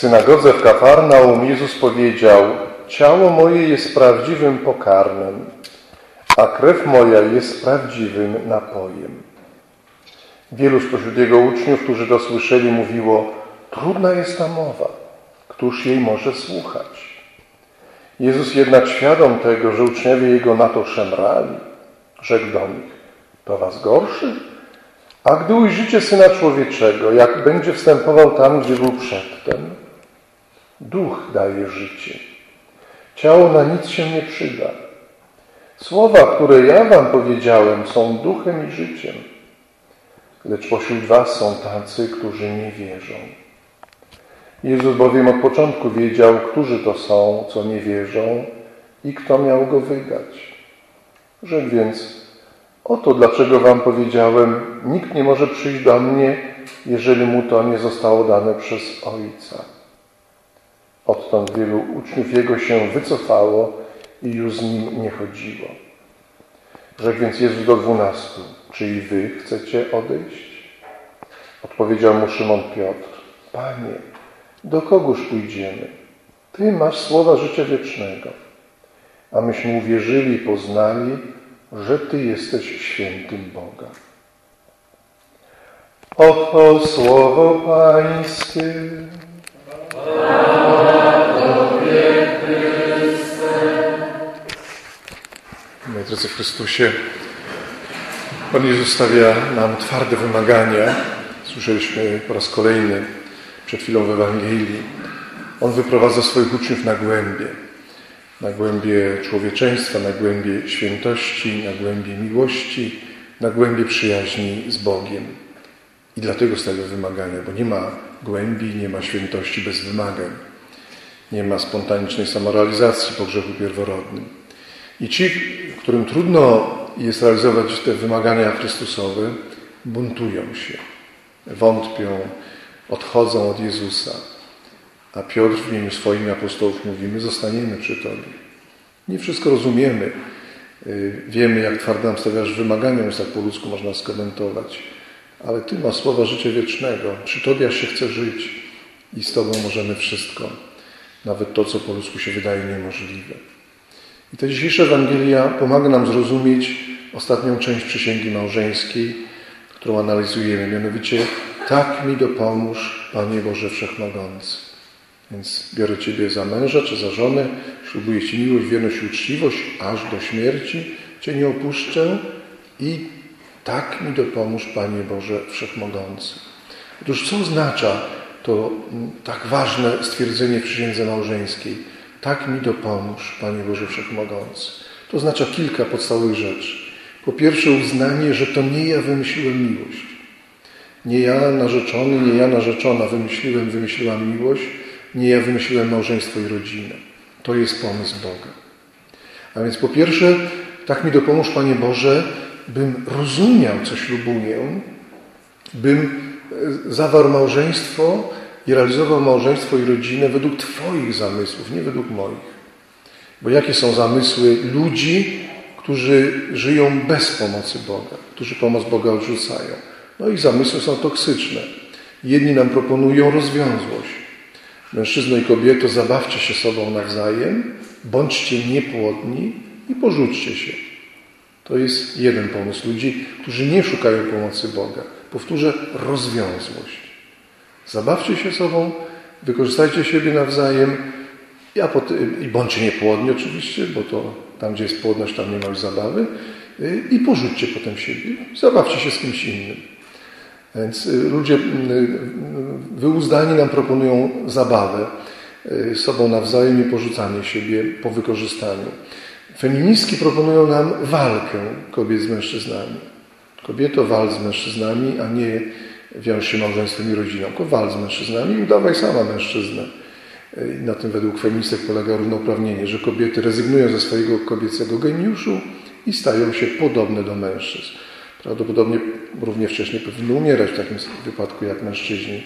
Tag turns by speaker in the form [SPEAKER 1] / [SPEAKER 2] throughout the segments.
[SPEAKER 1] synagodze w Kafarnaum Jezus powiedział: Ciało moje jest prawdziwym pokarmem, a krew moja jest prawdziwym napojem. Wielu spośród jego uczniów, którzy to słyszeli, mówiło: Trudna jest ta mowa, któż jej może słuchać? Jezus jednak świadom tego, że uczniowie jego na to szemrali, rzekł do nich: To was gorszy? A gdy ujrzycie Syna Człowieczego, jak będzie wstępował tam, gdzie był przedtem, duch daje życie. Ciało na nic się nie przyda. Słowa, które ja wam powiedziałem, są duchem i życiem. Lecz pośród was są tacy, którzy nie wierzą. Jezus bowiem od początku wiedział, którzy to są, co nie wierzą i kto miał go wydać. Rzekł więc, oto dlaczego wam powiedziałem, nikt nie może przyjść do mnie, jeżeli mu to nie zostało dane przez Ojca. Odtąd wielu uczniów Jego się wycofało i już z Nim nie chodziło. Rzekł więc Jezus do dwunastu, czy i wy chcecie odejść? Odpowiedział mu Szymon Piotr, Panie, do kogóż pójdziemy? Ty masz słowa życia wiecznego. A myśmy uwierzyli i poznali, że Ty jesteś świętym Boga. Oto słowo Pańskie. Drodzy w Chrystusie, Pan Jezus stawia nam twarde wymagania. Słyszeliśmy po raz kolejny przed chwilą w Ewangelii. On wyprowadza swoich uczniów na głębie. Na głębie człowieczeństwa, na głębie świętości, na głębie miłości, na głębie przyjaźni z Bogiem. I dlatego stawia wymagania, bo nie ma głębi, nie ma świętości bez wymagań. Nie ma spontanicznej samorealizacji po grzechu pierworodnym. I ci, którym trudno jest realizować te wymagania Chrystusowe, buntują się, wątpią, odchodzą od Jezusa. A Piotr w imieniu swoim apostołów mówi, my zostaniemy przy Tobie. Nie wszystko rozumiemy. Y, wiemy, jak twardo nam stawiasz wymagania, więc tak po ludzku można skomentować. Ale Ty masz słowa życia wiecznego. Przy Tobie się chce żyć i z Tobą możemy wszystko. Nawet to, co po ludzku się wydaje niemożliwe. I ta dzisiejsza Ewangelia pomaga nam zrozumieć ostatnią część przysięgi małżeńskiej, którą analizujemy. Mianowicie, tak mi dopomóż, Panie Boże Wszechmogący. Więc biorę Ciebie za męża czy za żonę, ślubuję Ci miłość, wierność i uczciwość, aż do śmierci Cię nie opuszczę i tak mi dopomóż, Panie Boże Wszechmogący. Otóż co oznacza to mm, tak ważne stwierdzenie w przysiędze małżeńskiej? Tak mi dopomóż, Panie Boże Wszechmogący. To oznacza kilka podstawowych rzeczy. Po pierwsze uznanie, że to nie ja wymyśliłem miłość. Nie ja narzeczony, nie ja narzeczona wymyśliłem, wymyśliłam miłość, nie ja wymyśliłem małżeństwo i rodzinę. To jest pomysł Boga. A więc po pierwsze, tak mi dopomóż, Panie Boże, bym rozumiał, co ślubuję, bym e, zawarł małżeństwo i realizował małżeństwo i rodzinę według Twoich zamysłów, nie według moich. Bo jakie są zamysły ludzi, którzy żyją bez pomocy Boga, którzy pomoc Boga odrzucają? No ich zamysły są toksyczne. Jedni nam proponują rozwiązłość. Mężczyzno i kobieto, zabawcie się sobą nawzajem, bądźcie niepłodni i porzućcie się. To jest jeden pomysł ludzi, którzy nie szukają pomocy Boga. Powtórzę, rozwiązłość. Zabawcie się sobą, wykorzystajcie siebie nawzajem ja i bądźcie niepłodni oczywiście, bo to tam, gdzie jest płodność, tam nie ma już zabawy i porzućcie potem siebie. Zabawcie się z kimś innym. Więc y, ludzie y, wyuzdani nam proponują zabawę y, sobą nawzajem i porzucanie siebie po wykorzystaniu. Feministki proponują nam walkę kobiet z mężczyznami. Kobieto, wal z mężczyznami, a nie wiąż się małżeństwem i rodziną. Tylko wal z mężczyznami i udawaj sama mężczyznę. Na tym według feministek polega równouprawnienie, że kobiety rezygnują ze swojego kobiecego geniuszu i stają się podobne do mężczyzn. Prawdopodobnie równie wcześnie powinny umierać w takim wypadku jak mężczyźni,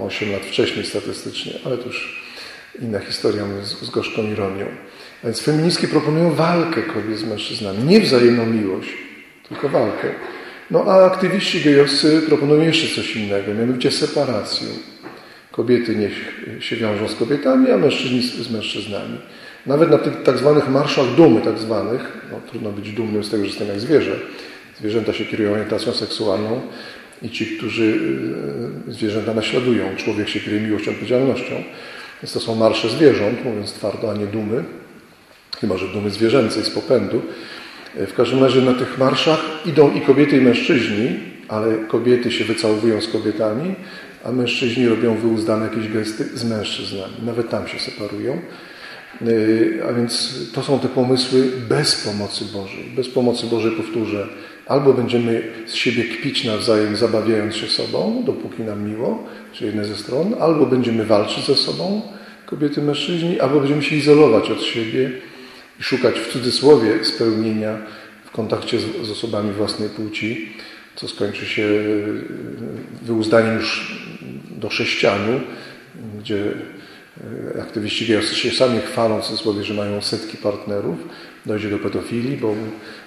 [SPEAKER 1] o 8 lat wcześniej statystycznie, ale to już inna historia z, z gorzką ironią. A więc feministki proponują walkę kobiet z mężczyznami, nie wzajemną miłość, tylko walkę. No a aktywiści gejowscy proponują jeszcze coś innego, mianowicie separację. Kobiety niech się wiążą z kobietami, a mężczyźni z mężczyznami. Nawet na tych tak zwanych marszach dumy, tak zwanych, no, trudno być dumnym z tego, że jestem jak zwierzę. Zwierzęta się kierują orientacją seksualną i ci, którzy e, zwierzęta naśladują. Człowiek się kieruje miłością, odpowiedzialnością. Więc to są marsze zwierząt, mówiąc twardo, a nie dumy. Chyba, że dumy zwierzęcej z popędu. W każdym razie na tych marszach idą i kobiety, i mężczyźni, ale kobiety się wycałowują z kobietami, a mężczyźni robią wyuzdane jakieś gesty z mężczyznami. Nawet tam się separują. E, a więc to są te pomysły bez pomocy Bożej. Bez pomocy Bożej powtórzę, albo będziemy z siebie kpić nawzajem, zabawiając się sobą, dopóki nam miło, czy jednej ze stron, albo będziemy walczyć ze sobą, kobiety, mężczyźni, albo będziemy się izolować od siebie i szukać w cudzysłowie spełnienia w kontakcie z, z osobami własnej płci, co skończy się e, wyuzdaniem już do sześcianu, gdzie e, aktywiści gejowscy się sami chwalą w cudzysłowie, że mają setki partnerów, dojdzie do pedofilii, bo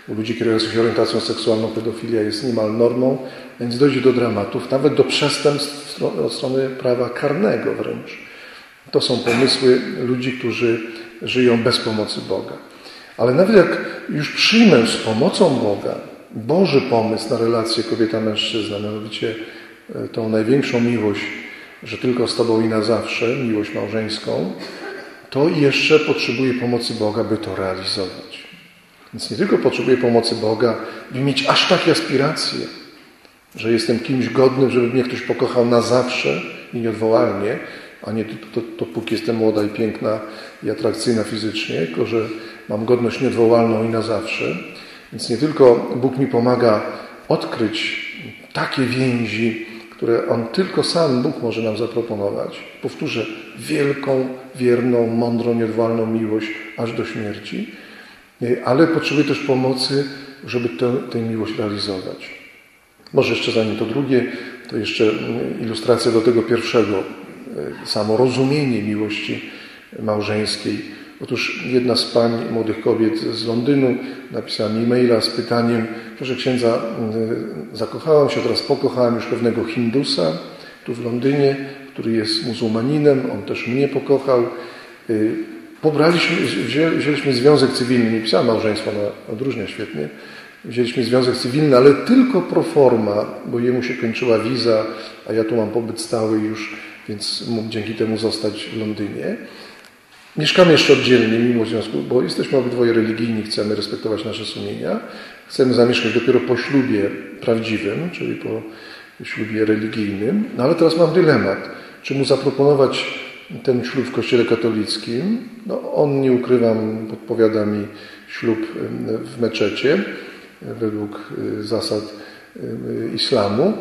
[SPEAKER 1] u ludzi kierujących się orientacją seksualną pedofilia jest niemal normą, więc dojdzie do dramatów, nawet do przestępstw od strony prawa karnego wręcz. To są pomysły ludzi, którzy żyją bez pomocy Boga. Ale nawet jak już przyjmę z pomocą Boga Boży pomysł na relację kobieta-mężczyzna, mianowicie e, tą największą miłość, że tylko z Tobą i na zawsze, miłość małżeńską, to jeszcze potrzebuję pomocy Boga, by to realizować. Więc nie tylko potrzebuję pomocy Boga, by mieć aż takie aspiracje, że jestem kimś godnym, żeby mnie ktoś pokochał na zawsze i nieodwołalnie, a nie dopóki jestem młoda i piękna i atrakcyjna fizycznie, tylko że mam godność nieodwołalną i na zawsze. Więc nie tylko Bóg mi pomaga odkryć takie więzi, które On tylko sam Bóg może nam zaproponować. Powtórzę, wielką, wierną, mądrą, nieodwołalną miłość aż do śmierci, ale potrzebuję też pomocy, żeby tę, tę miłość realizować. Może jeszcze zanim to drugie, to jeszcze ilustracja do tego pierwszego, samo rozumienie miłości małżeńskiej. Otóż jedna z pań, młodych kobiet z Londynu, napisała mi e-maila z pytaniem, proszę księdza, zakochałam się, teraz pokochałam już pewnego Hindusa tu w Londynie, który jest muzułmaninem, on też mnie pokochał. Y, pobraliśmy, wzięliśmy związek cywilny, nie pisała małżeństwa na odróżnia świetnie, wzięliśmy związek cywilny, ale tylko pro forma, bo jemu się kończyła wiza, a ja tu mam pobyt stały już, więc mógł dzięki temu zostać w Londynie. Mieszkamy jeszcze oddzielnie, mimo związku, bo jesteśmy obydwoje religijni, chcemy respektować nasze sumienia. Chcemy zamieszkać dopiero po ślubie prawdziwym, czyli po ślubie religijnym. No ale teraz mam dylemat. Czy mu zaproponować ten ślub w kościele katolickim? No, on, nie ukrywam, podpowiada mi ślub w meczecie według y, zasad y, islamu.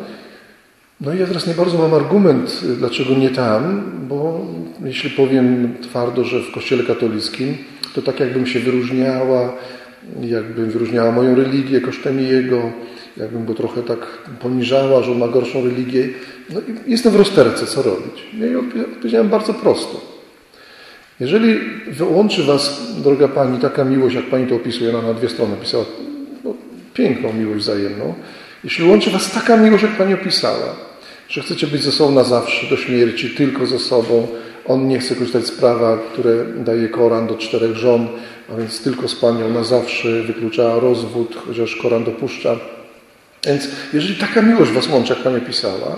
[SPEAKER 1] No i ja teraz nie bardzo mam argument, dlaczego nie tam, bo jeśli powiem twardo, że w kościele katolickim, to tak jakbym się wyróżniała, jakbym wyróżniała moją religię kosztem jego, jakbym go trochę tak poniżała, że on ma gorszą religię. No i jestem w rozterce, co robić? No i odpowiedziałem bardzo prosto. Jeżeli wyłączy Was, droga Pani, taka miłość, jak Pani to opisuje, ona na dwie strony pisała no, piękną miłość wzajemną, jeśli łączy Was taka miłość, jak Pani opisała, że chcecie być ze sobą na zawsze, do śmierci, tylko ze sobą, on nie chce korzystać z prawa, które daje Koran do czterech żon, a więc tylko z Panią na zawsze, wyklucza rozwód, chociaż Koran dopuszcza. Więc jeżeli taka miłość Was łączy, jak Pani opisała,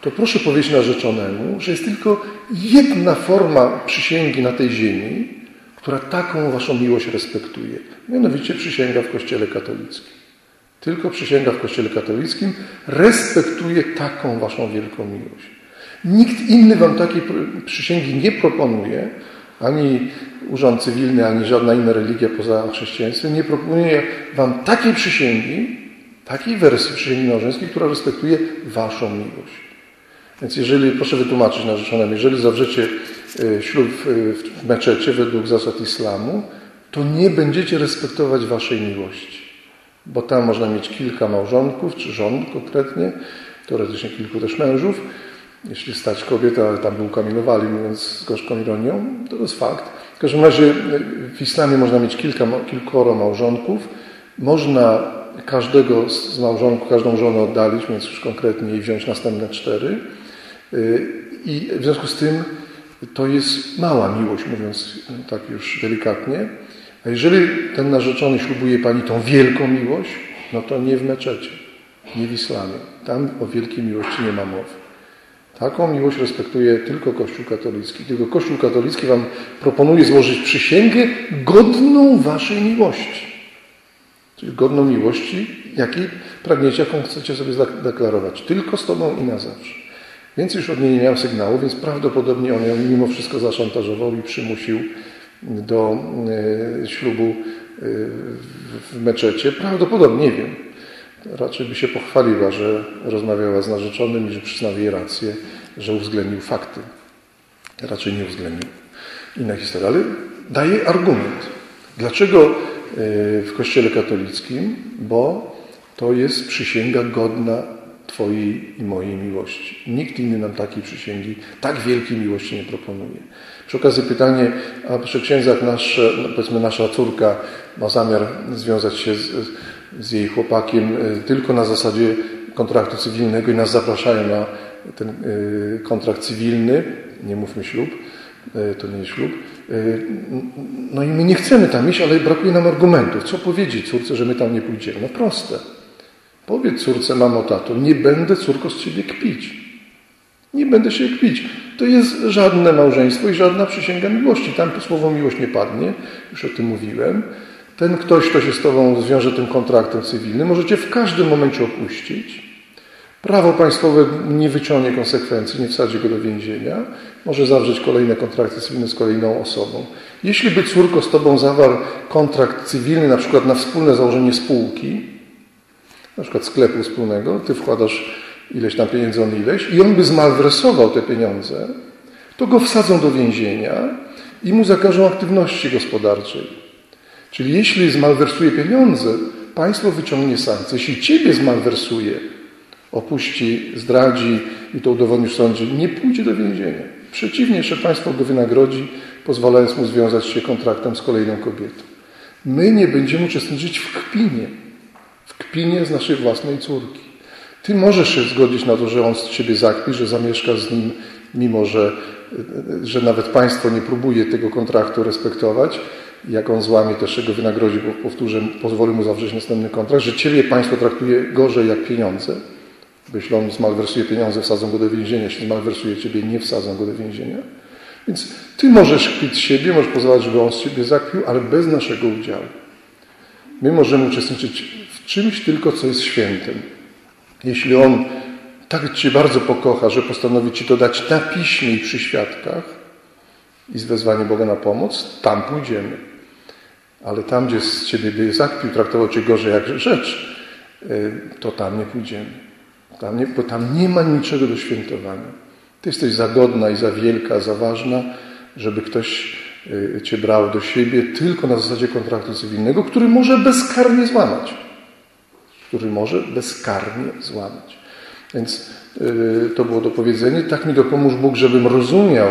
[SPEAKER 1] to proszę powiedzieć narzeczonemu, że jest tylko jedna forma przysięgi na tej ziemi, która taką Waszą miłość respektuje. Mianowicie przysięga w Kościele katolickim. Tylko przysięga w Kościele katolickim respektuje taką Waszą wielką miłość. Nikt inny Wam takiej przysięgi nie proponuje, ani urząd cywilny, ani żadna inna religia poza chrześcijaństwem nie proponuje Wam takiej przysięgi, takiej wersji przysięgi małżeńskiej, która respektuje Waszą miłość. Więc jeżeli, proszę wytłumaczyć narzeczonym, jeżeli zawrzecie e, ślub w meczecie według zasad islamu, to nie będziecie respektować Waszej miłości. Bo tam można mieć kilka małżonków, czy żon konkretnie, teoretycznie kilku też mężów, jeśli stać kobieta, ale tam by ukamienowali, mówiąc z gorzką ironią, to jest fakt. W każdym razie w islamie można mieć kilka, kilkoro małżonków. Można każdego z małżonków, każdą żonę oddalić, więc już konkretnie i wziąć następne cztery. Y, I w związku z tym to jest mała miłość, mówiąc tak już delikatnie. A jeżeli ten narzeczony ślubuje Pani tą wielką miłość, no to nie w meczecie, nie w islamie. Tam o wielkiej miłości nie ma mowy. Taką miłość respektuje tylko Kościół katolicki. Tylko Kościół katolicki Wam proponuje złożyć przysięgę godną Waszej miłości. Czyli godną miłości, jakiej pragniecie, jaką chcecie sobie deklarować. Tylko z Tobą i na zawsze. Więc już od niej nie miałem sygnału, więc prawdopodobnie on ją mimo wszystko zaszantażował i przymusił do e, ślubu e, w meczecie. Prawdopodobnie, nie wiem. Raczej by się pochwaliła, że rozmawiała z narzeczonym i że przyznał jej rację, że uwzględnił fakty. Raczej nie uwzględnił. Inna historia, ale daje argument. Dlaczego e, w Kościele katolickim? Bo to jest przysięga godna Twojej i mojej miłości. Nikt inny nam takiej przysięgi, tak wielkiej miłości nie proponuje. Przy okazji pytanie, a przy księdzach nasz, powiedzmy nasza córka ma zamiar związać się z, z jej chłopakiem e, tylko na zasadzie kontraktu cywilnego i nas zapraszają na ten e, kontrakt cywilny, nie mówmy ślub, e, to nie jest ślub. No i my nie chcemy tam iść, ale brakuje nam argumentów. Co powiedzieć córce, że my tam nie pójdziemy? No proste. Powiedz córce, mamo, tato, nie będę córko z ciebie kpić. Nie będę się kpić. To jest żadne małżeństwo i żadna przysięga miłości. Tam słowo miłość nie padnie, już o tym mówiłem. Ten ktoś, kto się z Tobą zwiąże tym kontraktem cywilnym, możecie w każdym momencie opuścić. Prawo państwowe nie wyciągnie konsekwencji, nie wsadzi go do więzienia. Może zawrzeć kolejne kontrakty cywilne z kolejną osobą. Jeśli by córko z Tobą zawarł kontrakt cywilny, na przykład na wspólne założenie spółki, na przykład sklepu wspólnego, Ty wkładasz ileś tam pieniędzy, on ileś, i on by zmalwersował te pieniądze, to go wsadzą do więzienia i mu zakażą aktywności gospodarczej. Czyli jeśli zmalwersuje pieniądze, państwo wyciągnie sankcje. Jeśli ciebie zmalwersuje, opuści, zdradzi i to udowodnisz w sądzie, nie pójdzie do więzienia. Przeciwnie, jeszcze państwo go wynagrodzi, pozwalając mu związać się kontraktem z kolejną kobietą. My nie będziemy uczestniczyć w kpinie. Kpinie z naszej własnej córki. Ty możesz się zgodzić na to, że on z ciebie zakpi, że zamieszkasz z nim, mimo że, że nawet państwo nie próbuje tego kontraktu respektować, jak on złamie, też go wynagrodzi, bo powtórzę, pozwoli mu zawrzeć następny kontrakt, że ciebie państwo traktuje gorzej jak pieniądze. Bo jeśli on zmalwersuje pieniądze, wsadzą go do więzienia. Jeśli zmalwersuje ciebie, nie wsadzą go do więzienia. Więc ty możesz kpić siebie, możesz pozwalać, żeby on z ciebie zakpił, ale bez naszego udziału. My możemy uczestniczyć czymś tylko, co jest świętym. Jeśli on tak cię bardzo pokocha, że postanowi ci to dać na piśmie i przy świadkach, i z wezwaniem Boga na pomoc, tam pójdziemy. Ale tam, gdzie z Ciebie by zakpił, traktował Cię gorzej jak rzecz, y, to tam nie pójdziemy. Tam nie, bo tam nie ma niczego do świętowania. Ty jesteś za godna i za wielka, za ważna, żeby ktoś y, Cię brał do siebie tylko na zasadzie kontraktu cywilnego, który może bezkarnie złamać. Który może bezkarnie złamać. Więc yy, to było do powiedzenia. Tak mi dopomóż Bóg, żebym rozumiał,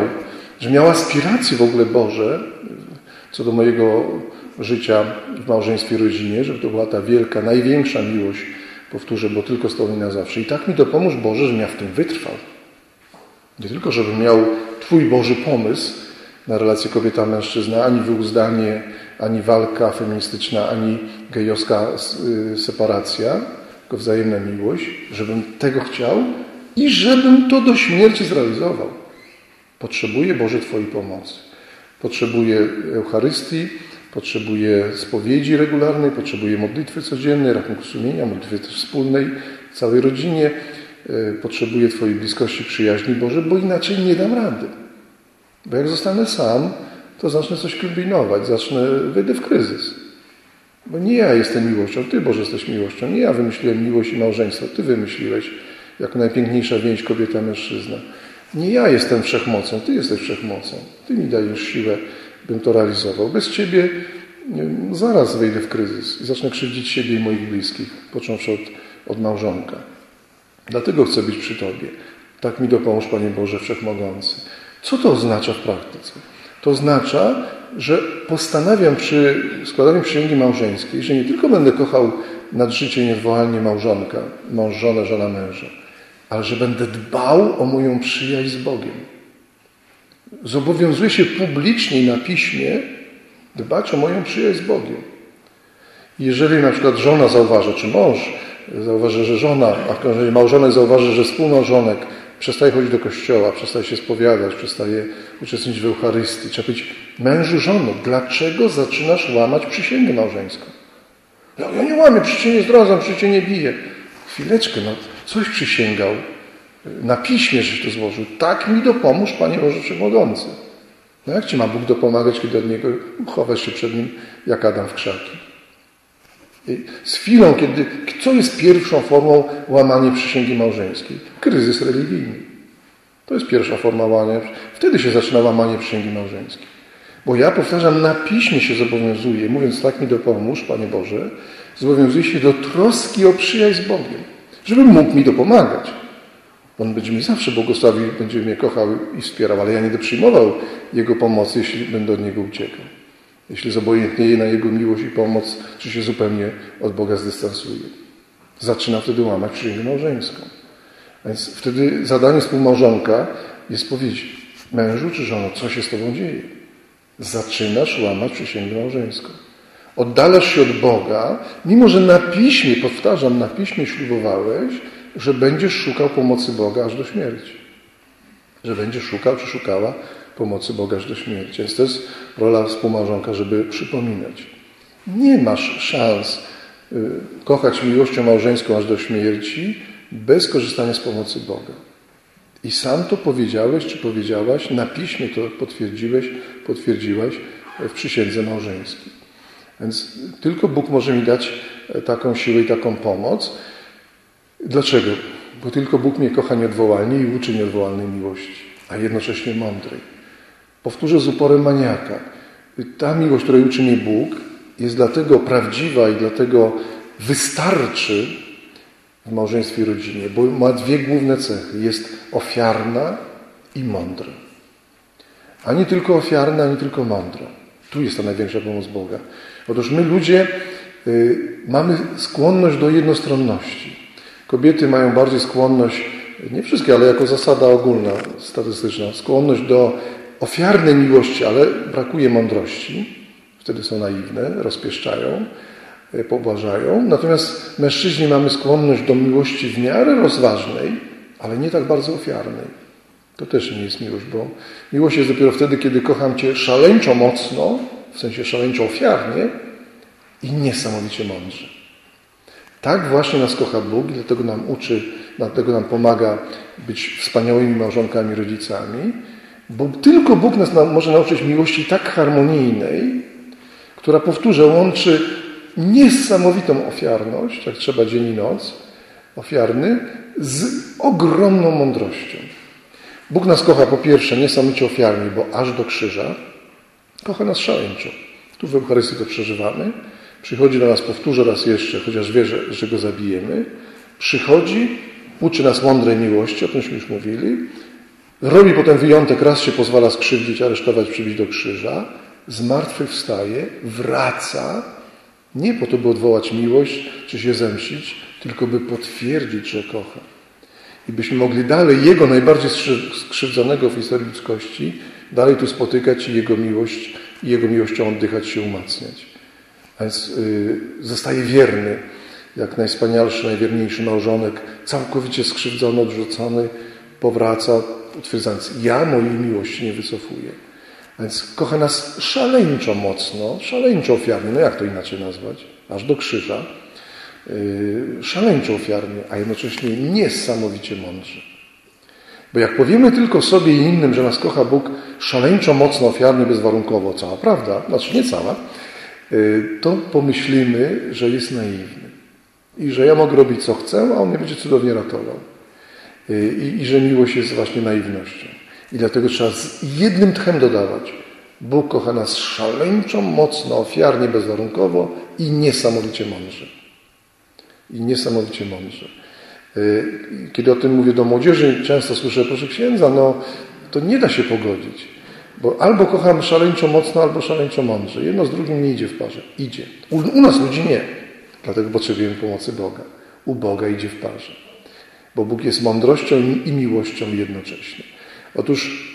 [SPEAKER 1] że miał aspiracje w ogóle Boże co do mojego życia w małżeństwie i rodzinie, żeby to była ta wielka, największa miłość, powtórzę, bo tylko z Tobą na zawsze. I tak mi dopomóż Boże, żebym ja w tym wytrwał. Nie tylko, żebym miał Twój Boży pomysł na relację kobieta-mężczyzna, ani wyuzdanie, ani walka feministyczna, ani gejowska y, separacja, tylko wzajemna miłość, żebym tego chciał i żebym to do śmierci zrealizował. Potrzebuje Boże Twojej pomocy. Potrzebuje Eucharystii, potrzebuje spowiedzi regularnej, potrzebuje modlitwy codziennej, rachunku sumienia, modlitwy wspólnej, całej rodzinie. E, potrzebuje Twojej bliskości, przyjaźni Boże, bo inaczej nie dam rady. Bo jak zostanę sam, to zacznę coś kombinować, zacznę, wejdę w kryzys. Bo nie ja jestem miłością, Ty Boże jesteś miłością. Nie ja wymyśliłem miłość i małżeństwo, Ty wymyśliłeś jako najpiękniejsza więź kobieta-mężczyzna. Nie ja jestem wszechmocą, Ty jesteś wszechmocą. Ty mi dajesz siłę, bym to realizował. Bez Ciebie zaraz wejdę w kryzys i zacznę krzywdzić siebie i moich bliskich, począwszy od, od małżonka. Dlatego chcę być przy Tobie. Tak mi dopomóż, Panie Boże Wszechmogący. Co to oznacza w praktyce? To oznacza, że postanawiam przy składaniu przysięgi małżeńskiej, że nie tylko będę kochał nad życie niezwołalnie małżonka, mąż żonę, żona męża, ale że będę dbał o moją przyjaźń z Bogiem. Zobowiązuję się publicznie na piśmie dbać o moją przyjaźń z Bogiem. Jeżeli na przykład żona zauważy, czy mąż zauważy, że żona, a jeżeli małżonek zauważy, że współmałżonek przestaje chodzić do kościoła, przestaje się spowiadać, przestaje uczestniczyć w Eucharystii, trzeba powiedzieć, mężu, żono, dlaczego zaczynasz łamać przysięgę małżeńską? No, ja nie łamię, przecież nie zdradzam, przecież nie biję. Chwileczkę, no coś przysięgał. Na piśmie, żeś to złożył. Tak mi dopomóż, Panie Boże Wszechmogący. No jak Ci ma Bóg dopomagać, kiedy od Niego chowasz się przed Nim, jak Adam w krzaki? Z chwilą, kiedy... Co jest pierwszą formą łamania przysięgi małżeńskiej? Kryzys religijny. To jest pierwsza forma łamania. Wtedy się zaczyna łamanie przysięgi małżeńskiej. Bo ja, powtarzam, na piśmie się zobowiązuję, mówiąc tak mi dopomóż, Panie Boże, zobowiązuję się do troski o przyjaźń z Bogiem, żeby mógł mi dopomagać. On będzie mi zawsze błogosławił, będzie mnie kochał i wspierał, ale ja nie będę przyjmował Jego pomocy, jeśli będę od Niego uciekał. Jeśli zobojętnieje na Jego miłość i pomoc, czy się zupełnie od Boga zdystansuje. Zaczyna wtedy łamać przysięgę małżeńską. Więc wtedy zadanie współmałżonka jest powiedzieć, mężu czy żono, co się z Tobą dzieje? Zaczynasz łamać przysięgę małżeńską. Oddalasz się od Boga, mimo że na piśmie, powtarzam, na piśmie ślubowałeś, że będziesz szukał pomocy Boga aż do śmierci. Że będziesz szukał czy szukała pomocy Boga aż do śmierci. Jest rola współmałżonka, żeby przypominać. Nie masz szans y, kochać miłością małżeńską aż do śmierci bez korzystania z pomocy Boga. I sam to powiedziałeś, czy powiedziałaś, na piśmie to potwierdziłeś, potwierdziłaś w przysiędze małżeńskiej. Więc tylko Bóg może mi dać e, taką siłę i taką pomoc. Dlaczego? Bo tylko Bóg mnie kocha nieodwołalnie i uczy nieodwołalnej miłości, a jednocześnie mądrej. Powtórzę z uporem maniaka. Ta miłość, której uczy mnie Bóg, jest dlatego prawdziwa i dlatego wystarczy w małżeństwie i rodzinie, bo ma dwie główne cechy. Jest ofiarna i mądra. Ani tylko ofiarna, ani tylko mądra. Tu jest ta największa pomoc Boga. Otóż my ludzie y, mamy skłonność do jednostronności. Kobiety mają bardziej skłonność, nie wszystkie, ale jako zasada ogólna, statystyczna, skłonność do ofiarnej miłości, ale brakuje mądrości. Wtedy są naiwne, rozpieszczają, y, pobłażają. Natomiast mężczyźni mamy skłonność do miłości w miarę rozważnej, ale nie tak bardzo ofiarnej. To też nie jest miłość, bo miłość jest dopiero wtedy, kiedy kocham Cię szaleńczo mocno, w sensie szaleńczo ofiarnie i niesamowicie mądrze. Tak właśnie nas kocha Bóg dlatego nam uczy, dlatego nam pomaga być wspaniałymi małżonkami, rodzicami, bo tylko Bóg nas może nauczyć miłości tak harmonijnej, która, powtórzę, łączy niesamowitą ofiarność, jak trzeba dzień i noc, ofiarny, z ogromną mądrością. Bóg nas kocha po pierwsze niesamowicie ofiarnie, bo aż do krzyża kocha nas szaleńczo. Tu w Eucharystii to przeżywamy. Przychodzi do nas, powtórzę raz jeszcze, chociaż wie, że, że go zabijemy. Przychodzi, uczy nas mądrej miłości, o tymśmy już mówili. Robi potem wyjątek, raz się pozwala skrzywdzić, aresztować, przybić do krzyża. Zmartwychwstaje, wraca, nie po to, by odwołać miłość, czy się zemścić, tylko by potwierdzić, że kocha i byśmy mogli dalej Jego najbardziej skrzywdzonego w historii ludzkości dalej tu spotykać i Jego miłość, i Jego miłością oddychać się umacniać. A więc yy, zostaje wierny, jak najwspanialszy, najwierniejszy małżonek, całkowicie skrzywdzony, odrzucony, powraca, utwierdzając, ja mojej miłości nie wycofuję. A więc kocha nas szaleńczo mocno, szaleńczo ofiarnie, no jak to inaczej nazwać, aż do krzyża, Y, szaleńczo ofiarnie, a jednocześnie niesamowicie mądrze. Bo jak powiemy tylko sobie i innym, że nas kocha Bóg szaleńczo, mocno, ofiarnie, bezwarunkowo, cała prawda, znaczy nie cała, y, to pomyślimy, że jest naiwny. I że ja mogę robić co chcę, a On mnie będzie cudownie ratował. Y, I, i że miłość jest właśnie naiwnością. I dlatego trzeba z jednym tchem dodawać. Bóg kocha nas szaleńczo, mocno, ofiarnie, bezwarunkowo i niesamowicie mądrze i niesamowicie mądrze. Y, kiedy o tym mówię do młodzieży, często słyszę, proszę księdza, no to nie da się pogodzić. Bo albo kocham szaleńczo mocno, albo szaleńczo mądrze. Jedno z drugim nie idzie w parze. Idzie. U, u nas ludzi nie. Dlatego potrzebujemy pomocy Boga. U Boga idzie w parze. Bo Bóg jest mądrością i miłością jednocześnie. Otóż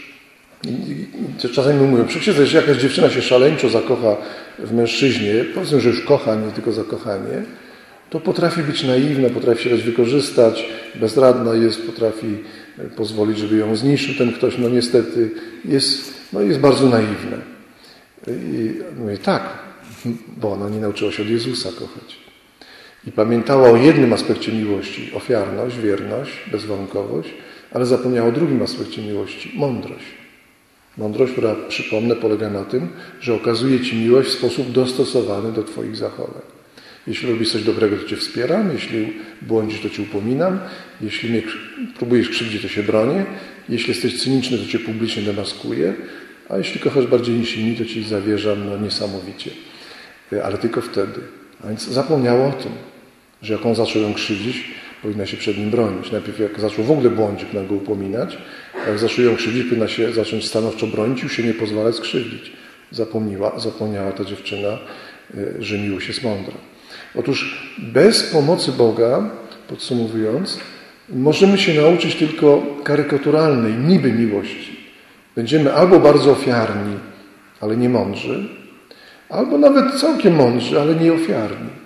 [SPEAKER 1] czasami mówią, przecież że jakaś dziewczyna się szaleńczo zakocha w mężczyźnie, powiedzmy, że już kocha, nie tylko zakochanie, to potrafi być naiwna, potrafi się dać wykorzystać, bezradna jest, potrafi pozwolić, żeby ją zniszczył ten ktoś, no niestety jest, no jest bardzo naiwna. I mówię, tak, bo ona nie nauczyła się od Jezusa kochać. I pamiętała o jednym aspekcie miłości, ofiarność, wierność, bezwarunkowość, ale zapomniała o drugim aspekcie miłości, mądrość. Mądrość, która, przypomnę, polega na tym, że okazuje Ci miłość w sposób dostosowany do Twoich zachowań. Jeśli robisz coś dobrego, to Cię wspieram, jeśli błądzisz, to Cię upominam, jeśli mnie próbujesz krzywdzić, to się bronię, jeśli jesteś cyniczny, to Cię publicznie demaskuję, a jeśli kochasz bardziej niż inni, to Ci zawierzam no, niesamowicie. Ale tylko wtedy. A więc zapomniała o tym, że jak on zaczął ją krzywdzić, powinna się przed nim bronić. Najpierw jak zaczął w ogóle błądzić, powinna go upominać, jak zaczął ją krzywdzić, powinna się zacząć stanowczo bronić, już się nie pozwalać skrzywdzić. Zapomniała, zapomniała ta dziewczyna, y, że miłość jest mądra. Otóż bez pomocy Boga, podsumowując, możemy się nauczyć tylko karykaturalnej, niby miłości. Będziemy albo bardzo ofiarni, ale nie mądrzy, albo nawet całkiem mądrzy, ale nie ofiarni.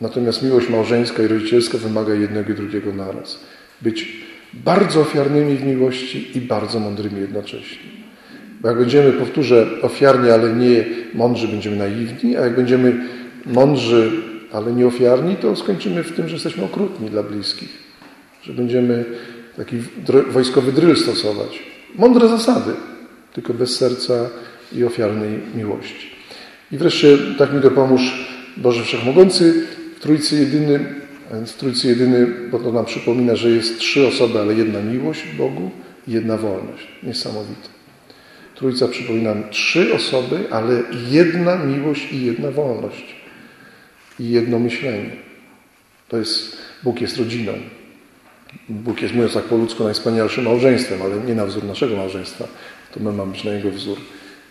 [SPEAKER 1] Natomiast miłość małżeńska i rodzicielska wymaga jednego i drugiego naraz. Być bardzo ofiarnymi w miłości i bardzo mądrymi jednocześnie. Bo jak będziemy, powtórzę, ofiarni, ale nie mądrzy, będziemy naiwni, a jak będziemy mądrzy, ale nie ofiarni, to skończymy w tym, że jesteśmy okrutni dla bliskich. Że będziemy taki wojskowy dryl stosować. Mądre zasady, tylko bez serca i ofiarnej miłości. I wreszcie tak mi dopomóż Boże Wszechmogący, w Trójcy Jedyny, Trójcy Jedyny, bo to nam przypomina, że jest trzy osoby, ale jedna miłość Bogu jedna wolność. Niesamowite. Trójca przypomina trzy osoby, ale jedna miłość i jedna wolność. I jedno myślenie. To jest, Bóg jest rodziną. Bóg jest, mówiąc tak po ludzku, najwspanialszym małżeństwem, ale nie na wzór naszego małżeństwa. To my mamy być na jego wzór.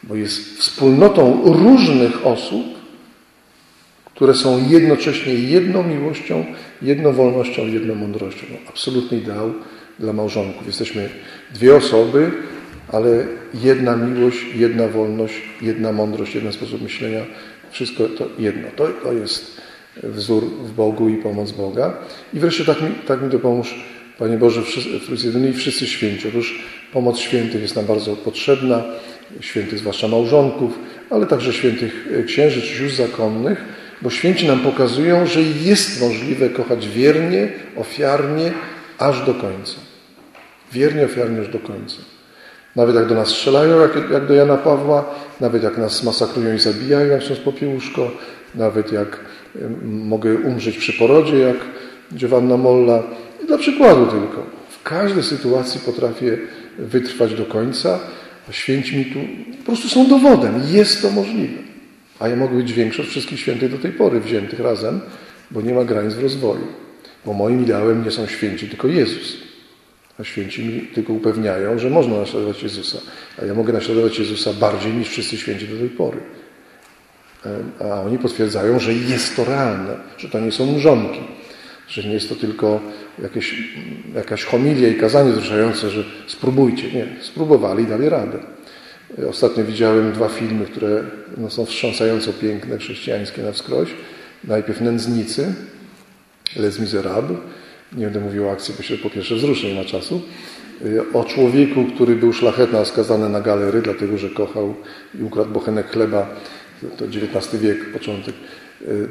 [SPEAKER 1] Bo jest wspólnotą różnych osób, które są jednocześnie jedną miłością, jedną wolnością, jedną mądrością. No, absolutny ideał dla małżonków. Jesteśmy dwie osoby, ale jedna miłość, jedna wolność, jedna mądrość, jeden sposób myślenia. Wszystko to jedno. To, to jest wzór w Bogu i pomoc Boga. I wreszcie tak mi, tak mi dopomóż, Panie Boże, wszyscy jedyni wszyscy święci. Otóż pomoc świętych jest nam bardzo potrzebna, świętych zwłaszcza małżonków, ale także świętych księży czy zakonnych, bo święci nam pokazują, że jest możliwe kochać wiernie, ofiarnie, aż do końca. Wiernie, ofiarnie, aż do końca. Nawet jak do nas strzelają, jak, jak do Jana Pawła, nawet jak nas masakrują i zabijają, jak ksiądz Popiełuszko, nawet jak mogę umrzeć przy porodzie, jak Dziewanna Molla. I dla przykładu tylko. W każdej sytuacji potrafię wytrwać do końca, a święci mi tu po prostu są dowodem. Jest to możliwe. A ja mogę być większy od wszystkich świętych do tej pory wziętych razem, bo nie ma granic w rozwoju. Bo moim ideałem nie są święci, tylko Jezus. A święci mi tylko upewniają, że można naśladować Jezusa. A ja mogę naśladować Jezusa bardziej niż wszyscy święci do tej pory. A oni potwierdzają, że jest to realne, że to nie są mrzonki, że nie jest to tylko jakieś, jakaś homilia i kazanie wzruszające, że spróbujcie. Nie, spróbowali i dali radę. Ostatnio widziałem dwa filmy, które no, są wstrząsająco piękne, chrześcijańskie na wskroś. Najpierw Nędznicy, Les Miserables. Nie będę mówił o akcji, bo się po pierwsze wzruszę, nie ma czasu. O człowieku, który był szlachetny, a skazany na galery, dlatego że kochał i ukradł bochenek chleba, to XIX wiek, początek,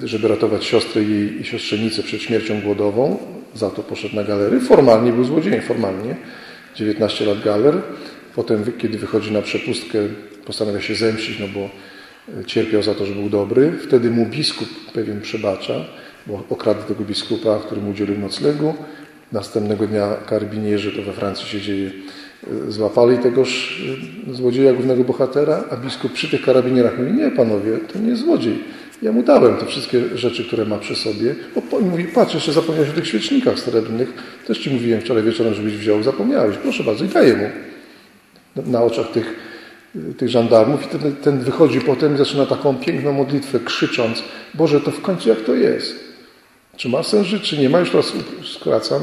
[SPEAKER 1] żeby ratować siostrę jej i siostrzenicę przed śmiercią głodową. Za to poszedł na galery. Formalnie był złodziejem, formalnie. 19 lat galer. Potem, kiedy wychodzi na przepustkę, postanawia się zemścić, no bo e, cierpiał za to, że był dobry. Wtedy mu biskup pewien przebacza, bo okradł tego biskupa, który mu udzielił noclegu. Następnego dnia karabinierzy, to we Francji się dzieje, e, złapali tegoż e, złodzieja, głównego bohatera, a biskup przy tych karabinierach mówi, nie panowie, to nie jest złodziej. Ja mu dałem te wszystkie rzeczy, które ma przy sobie. Bo mówi, patrz, jeszcze zapomniałeś o tych świecznikach srebrnych. Też ci mówiłem wczoraj wieczorem, żebyś wziął, zapomniałeś. Proszę bardzo i daję mu na oczach tych, tych żandarmów i ten, ten wychodzi potem i zaczyna taką piękną modlitwę, krzycząc Boże, to w końcu jak to jest? Czy ma sens żyć, czy nie ma? Już teraz skracam.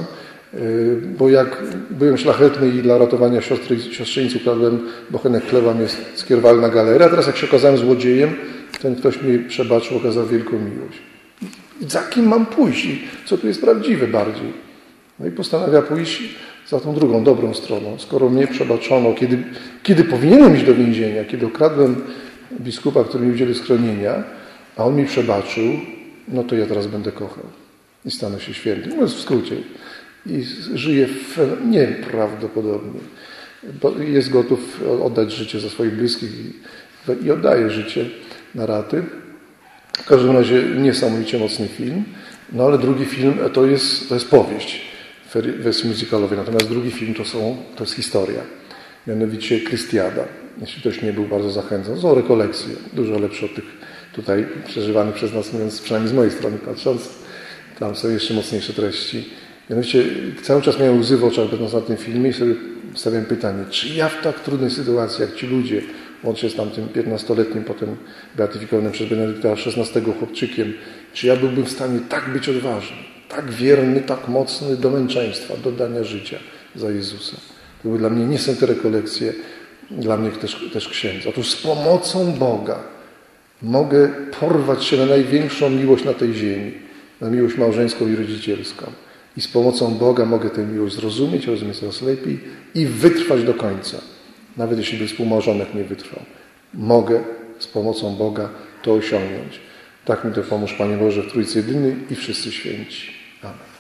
[SPEAKER 1] Bo jak byłem szlachetny i dla ratowania siostry, siostrzeńców kradłem bochenek chleba, mnie skierowali na galerę, a teraz jak się okazałem złodziejem, ten ktoś mi przebaczył, okazał wielką miłość. Za kim mam pójść? I co tu jest prawdziwe bardziej? No i postanawia pójść za tą drugą, dobrą stroną. Skoro mnie przebaczono, kiedy, kiedy powinienem iść do więzienia, kiedy okradłem biskupa, który mi udzielił schronienia, a on mi przebaczył, no to ja teraz będę kochał i stanę się świętym. Mówiąc w skrócie. I żyje nieprawdopodobnie. Jest gotów oddać życie za swoich bliskich i, i oddaje życie na raty. W każdym razie niesamowicie mocny film. No ale drugi film to jest, to jest powieść wersji muzykalowej. Natomiast drugi film to, są, to jest historia. Mianowicie Krystiada. Jeśli ktoś nie był, bardzo zachęcam. Są rekolekcje, dużo lepsze od tych tutaj przeżywanych przez nas, mówiąc przynajmniej z mojej strony patrząc. Tam są jeszcze mocniejsze treści. Mianowicie cały czas miałem łzy w oczach będąc na tym filmie i sobie stawiam pytanie, czy ja w tak trudnej sytuacji, jak ci ludzie, łącznie z tamtym 15-letnim, potem beatyfikowanym przez Benedykta XVI chłopczykiem, czy ja byłbym w stanie tak być odważny, tak wierny, tak mocny do męczeństwa, do dania życia za Jezusa. To były dla mnie niesamowite rekolekcje, dla mnie też, też księdza. Otóż z pomocą Boga mogę porwać się na największą miłość na tej ziemi, na miłość małżeńską i rodzicielską. I z pomocą Boga mogę tę miłość zrozumieć, rozumieć coraz lepiej i wytrwać do końca. Nawet jeśli by współmałżonek nie wytrwał. Mogę z pomocą Boga to osiągnąć. Tak mi to pomóż Panie Boże w Trójcy Jedyny i wszyscy święci. Amen.